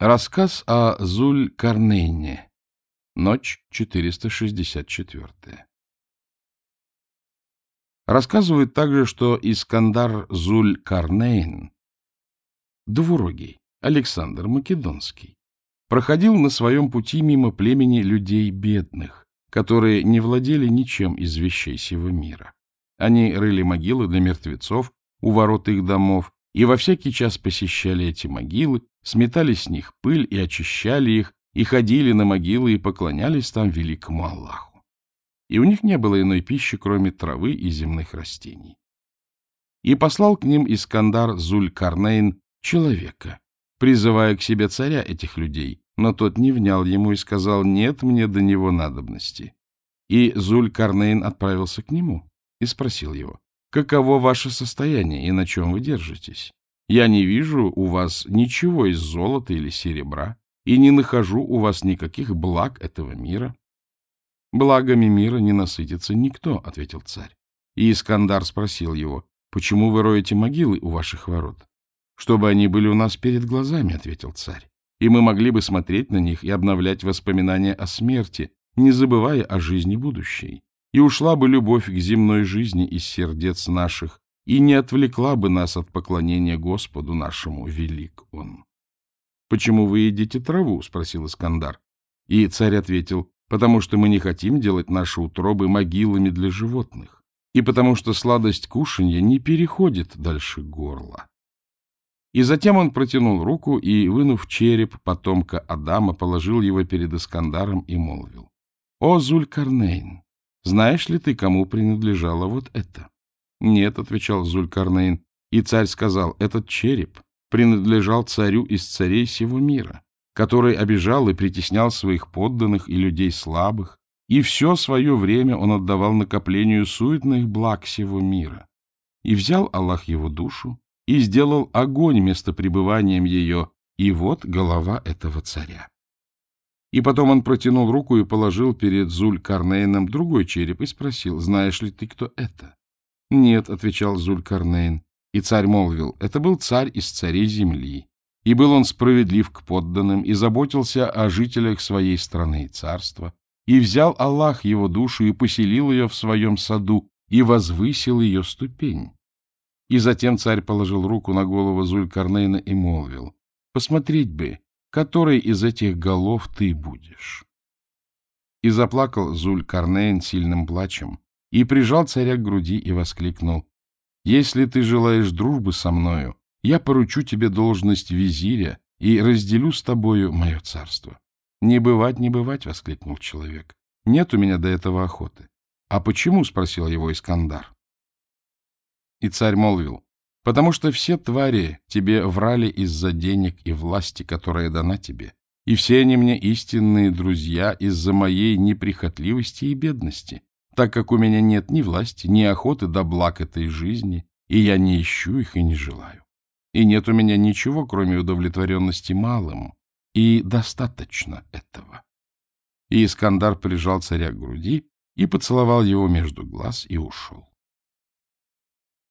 Рассказ о Зуль-Карнейне. Ночь 464. Рассказывают также, что Искандар Зуль-Карнейн, двурогий, Александр Македонский, проходил на своем пути мимо племени людей бедных, которые не владели ничем из вещей сего мира. Они рыли могилы для мертвецов у ворот их домов и во всякий час посещали эти могилы, сметали с них пыль и очищали их, и ходили на могилы и поклонялись там великому Аллаху. И у них не было иной пищи, кроме травы и земных растений. И послал к ним Искандар Зуль-Карнейн человека, призывая к себе царя этих людей, но тот не внял ему и сказал, нет мне до него надобности. И Зуль-Карнейн отправился к нему и спросил его, каково ваше состояние и на чем вы держитесь? Я не вижу у вас ничего из золота или серебра, и не нахожу у вас никаких благ этого мира. — Благами мира не насытится никто, — ответил царь. И Искандар спросил его, — почему вы роете могилы у ваших ворот? — Чтобы они были у нас перед глазами, — ответил царь, — и мы могли бы смотреть на них и обновлять воспоминания о смерти, не забывая о жизни будущей. И ушла бы любовь к земной жизни из сердец наших, и не отвлекла бы нас от поклонения Господу нашему, велик Он. — Почему вы едите траву? — спросил Искандар. И царь ответил, — потому что мы не хотим делать наши утробы могилами для животных, и потому что сладость кушанья не переходит дальше горла. И затем он протянул руку и, вынув череп потомка Адама, положил его перед Искандаром и молвил. — О, Зулькарнейн, знаешь ли ты, кому принадлежало вот это? — Нет, — отвечал Зулькарнейн. И царь сказал, этот череп принадлежал царю из царей сего мира, который обижал и притеснял своих подданных и людей слабых, и все свое время он отдавал накоплению суетных благ сего мира. И взял Аллах его душу, и сделал огонь место пребыванием ее, и вот голова этого царя. И потом он протянул руку и положил перед Зуль-Карнейном другой череп и спросил, знаешь ли ты, кто это? — Нет, — отвечал Зуль-Карнейн. И царь молвил, это был царь из царей земли. И был он справедлив к подданным, и заботился о жителях своей страны и царства. И взял Аллах его душу и поселил ее в своем саду, и возвысил ее ступень. И затем царь положил руку на голову Зуль-Карнейна и молвил, посмотреть бы, которой из этих голов ты будешь. И заплакал Зуль-Карнейн сильным плачем, и прижал царя к груди и воскликнул, «Если ты желаешь дружбы со мною, я поручу тебе должность визиря и разделю с тобою мое царство». «Не бывать, не бывать!» — воскликнул человек. «Нет у меня до этого охоты». «А почему?» — спросил его Искандар. И царь молвил, «Потому что все твари тебе врали из-за денег и власти, которая дана тебе, и все они мне истинные друзья из-за моей неприхотливости и бедности так как у меня нет ни власти, ни охоты до благ этой жизни, и я не ищу их и не желаю. И нет у меня ничего, кроме удовлетворенности малым, и достаточно этого. И Искандар прижал царя к груди и поцеловал его между глаз и ушел.